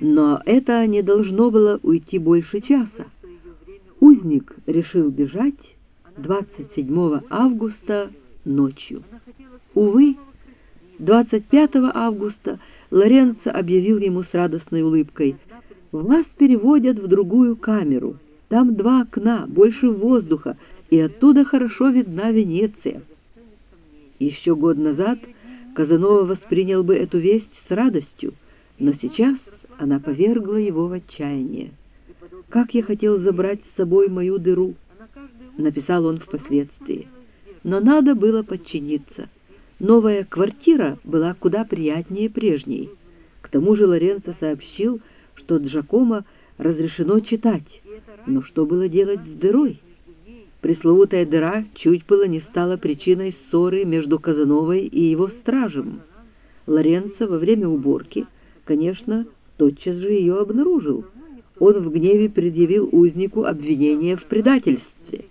Но это не должно было уйти больше часа. Узник решил бежать 27 августа ночью. Увы, 25 августа Лоренцо объявил ему с радостной улыбкой, «Вас переводят в другую камеру. Там два окна, больше воздуха, и оттуда хорошо видна Венеция». Еще год назад Казанова воспринял бы эту весть с радостью, но сейчас она повергла его в отчаяние. «Как я хотел забрать с собой мою дыру», — написал он впоследствии. Но надо было подчиниться. Новая квартира была куда приятнее прежней. К тому же Лоренцо сообщил, что Джакомо разрешено читать. Но что было делать с дырой? Пресловутая дыра чуть было не стала причиной ссоры между Казановой и его стражем. Лоренцо во время уборки, конечно, тотчас же ее обнаружил. Он в гневе предъявил узнику обвинение в предательстве.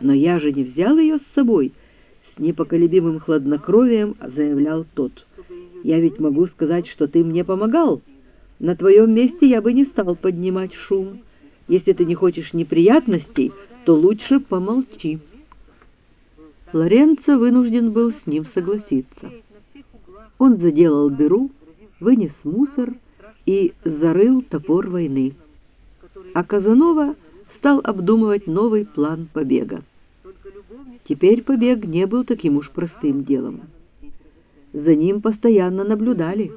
«Но я же не взял ее с собой», — с непоколебимым хладнокровием заявлял тот. «Я ведь могу сказать, что ты мне помогал. На твоем месте я бы не стал поднимать шум. Если ты не хочешь неприятностей, то лучше помолчи». Лоренцо вынужден был с ним согласиться. Он заделал дыру, вынес мусор и зарыл топор войны. А Казанова стал обдумывать новый план побега. Теперь побег не был таким уж простым делом. За ним постоянно наблюдали.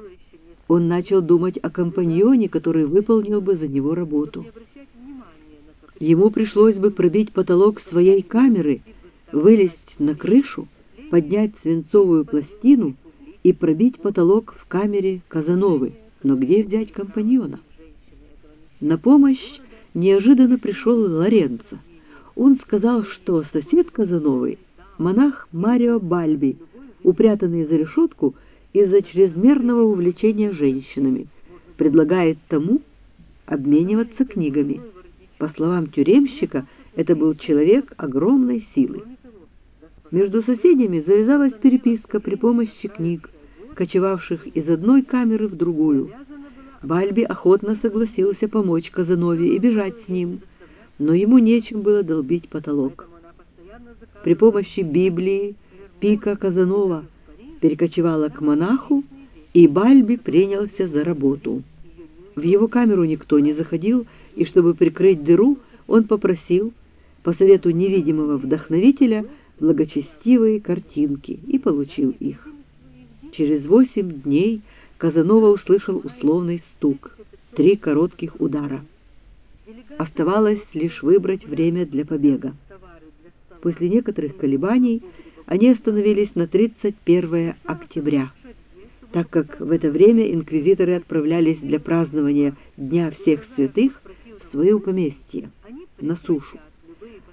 Он начал думать о компаньоне, который выполнил бы за него работу. Ему пришлось бы пробить потолок своей камеры, вылезть на крышу, поднять свинцовую пластину и пробить потолок в камере Казановы. Но где взять компаньона? На помощь неожиданно пришел Лоренцо. Он сказал, что сосед Казановой — монах Марио Бальби, упрятанный за решетку из-за чрезмерного увлечения женщинами, предлагает тому обмениваться книгами. По словам тюремщика, это был человек огромной силы. Между соседями завязалась переписка при помощи книг, кочевавших из одной камеры в другую. Бальби охотно согласился помочь Казанове и бежать с ним, но ему нечем было долбить потолок. При помощи Библии Пика Казанова перекочевала к монаху, и Бальби принялся за работу. В его камеру никто не заходил, и чтобы прикрыть дыру, он попросил, по совету невидимого вдохновителя, благочестивые картинки и получил их. Через восемь дней Казанова услышал условный стук, три коротких удара. Оставалось лишь выбрать время для побега. После некоторых колебаний они остановились на 31 октября так как в это время инквизиторы отправлялись для празднования Дня всех святых в свое поместье, на сушу.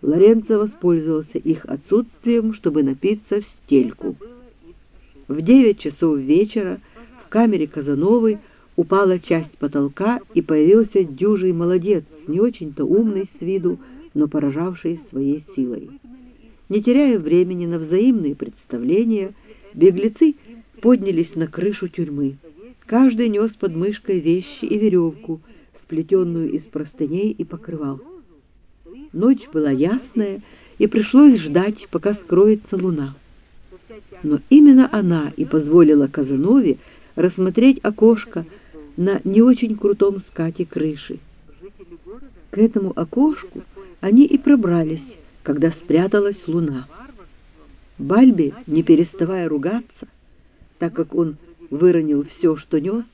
Лоренцо воспользовался их отсутствием, чтобы напиться в стельку. В девять часов вечера в камере Казановой упала часть потолка, и появился дюжий молодец, не очень-то умный с виду, но поражавший своей силой. Не теряя времени на взаимные представления, беглецы поднялись на крышу тюрьмы. Каждый нес под мышкой вещи и веревку, сплетенную из простыней и покрывал. Ночь была ясная, и пришлось ждать, пока скроется луна. Но именно она и позволила Казанове рассмотреть окошко на не очень крутом скате крыши. К этому окошку они и пробрались, когда спряталась луна. Бальби, не переставая ругаться, так как он выронил все, что нес,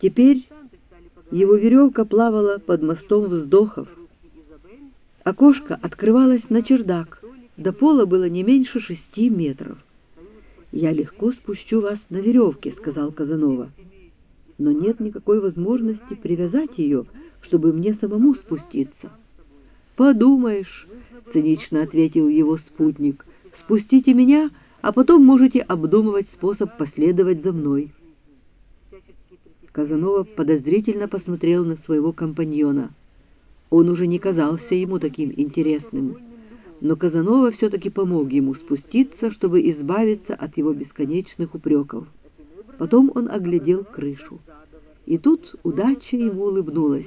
теперь его веревка плавала под мостом вздохов. Окошко открывалось на чердак, до пола было не меньше шести метров. «Я легко спущу вас на веревке», — сказал Казанова. «Но нет никакой возможности привязать ее, чтобы мне самому спуститься». «Подумаешь», — цинично ответил его спутник, — «спустите меня, — а потом можете обдумывать способ последовать за мной. Казанова подозрительно посмотрел на своего компаньона. Он уже не казался ему таким интересным, но Казанова все-таки помог ему спуститься, чтобы избавиться от его бесконечных упреков. Потом он оглядел крышу. И тут удача ему улыбнулась.